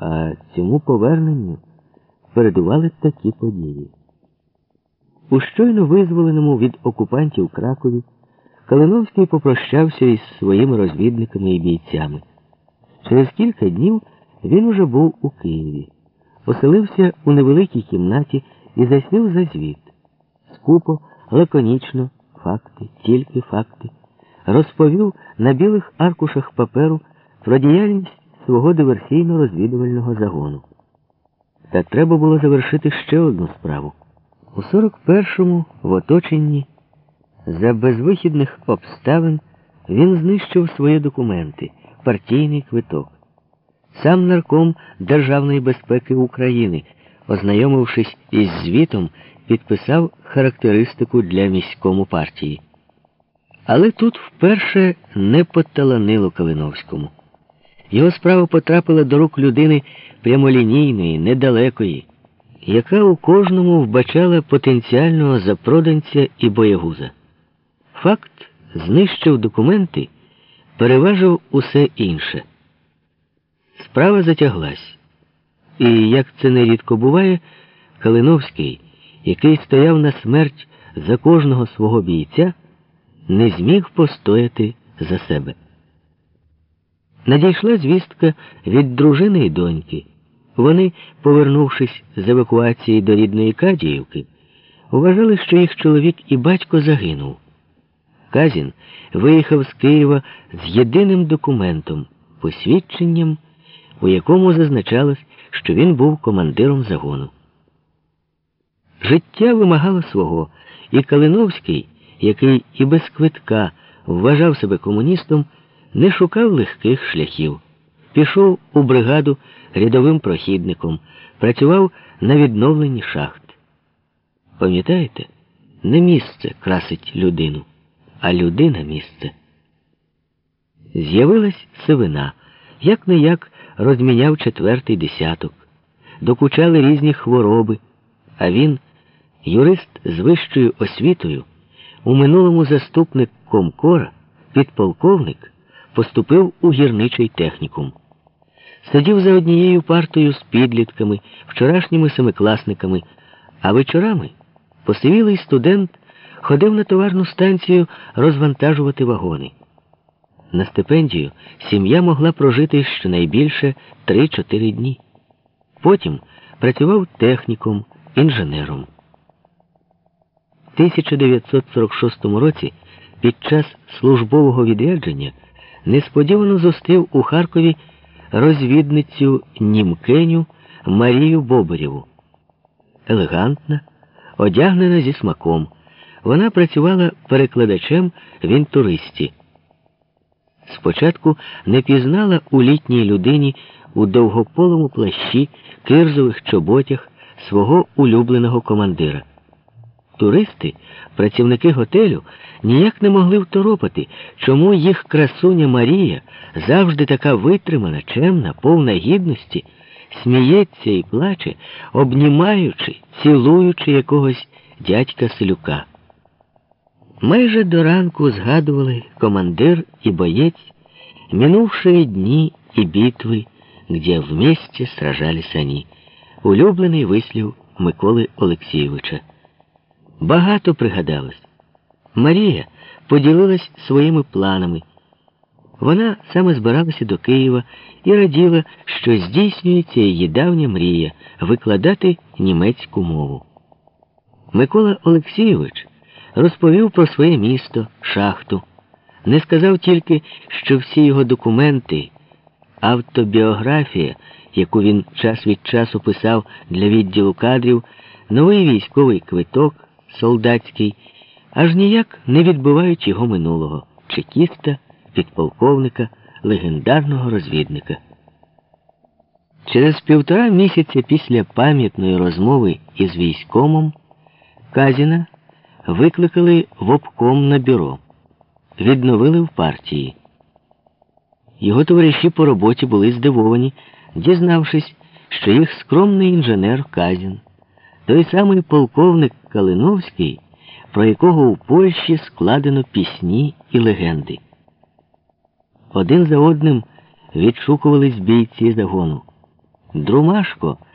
А цьому поверненню передували такі події. У щойно визволеному від окупантів Кракові Калиновський попрощався із своїми розвідниками і бійцями. Через кілька днів він уже був у Києві, оселився у невеликій кімнаті і засів за звіт. Скупо, лаконічно, факти, тільки факти, розповів на білих аркушах паперу про діяльність свого диверсійно-розвідувального загону. Та треба було завершити ще одну справу. У 41-му в оточенні за безвихідних обставин він знищив свої документи, партійний квиток. Сам нарком Державної безпеки України, ознайомившись із звітом, підписав характеристику для міському партії. Але тут вперше не поталанило Калиновському. Його справа потрапила до рук людини прямолінійної, недалекої, яка у кожному вбачала потенціального запроданця і боягуза. Факт знищив документи, переважив усе інше. Справа затяглась. І, як це нерідко буває, Калиновський, який стояв на смерть за кожного свого бійця, не зміг постояти за себе. Надійшла звістка від дружини і доньки. Вони, повернувшись з евакуації до рідної Кадіївки, вважали, що їх чоловік і батько загинув. Казін виїхав з Києва з єдиним документом, посвідченням, у якому зазначалось, що він був командиром загону. Життя вимагало свого, і Калиновський, який і без квитка вважав себе комуністом, не шукав легких шляхів. Пішов у бригаду рядовим прохідником, працював на відновленні шахт. Пам'ятаєте, не місце красить людину, а людина місце. З'явилась сивина, як не як розміняв четвертий десяток, докучали різні хвороби, а він, юрист з вищою освітою, у минулому заступник комкора, підполковник поступив у гірничий технікум. Сидів за однією партою з підлітками, вчорашніми семикласниками, а вечорами посивілий студент ходив на товарну станцію розвантажувати вагони. На стипендію сім'я могла прожити щонайбільше 3-4 дні. Потім працював техніком, інженером. У 1946 році під час службового відрядження несподівано зустрів у Харкові розвідницю Німкеню Марію Бобарєву. Елегантна, одягнена зі смаком. Вона працювала перекладачем в інтуристі. Спочатку не пізнала у літній людині у довгополому плащі, кирзових чоботях свого улюбленого командира. Туристи, працівники готелю, ніяк не могли второпати, чому їх красуня Марія, завжди така витримана, чемна, повна гідності, сміється і плаче, обнімаючи, цілуючи якогось дядька Селюка. Майже до ранку згадували командир і боєць минувшие дні і битви, где вместе сражались они, улюблений вислів Миколи Олексійовича. Багато пригадалось. Марія поділилась своїми планами. Вона саме збиралася до Києва і раділа, що здійснюється її давня мрія викладати німецьку мову. Микола Олексійович розповів про своє місто, шахту. Не сказав тільки, що всі його документи, автобіографія, яку він час від часу писав для відділу кадрів, новий військовий квиток солдатський, аж ніяк не відбивають його минулого чекіста, підполковника, легендарного розвідника. Через півтора місяця після пам'ятної розмови із військомом Казіна викликали в обком на бюро, відновили в партії. Його товариші по роботі були здивовані, дізнавшись, що їх скромний інженер Казін, той самий полковник Калиновський, про якого у Польщі складено пісні і легенди. Один за одним відшукувались бійці загону. Друмашко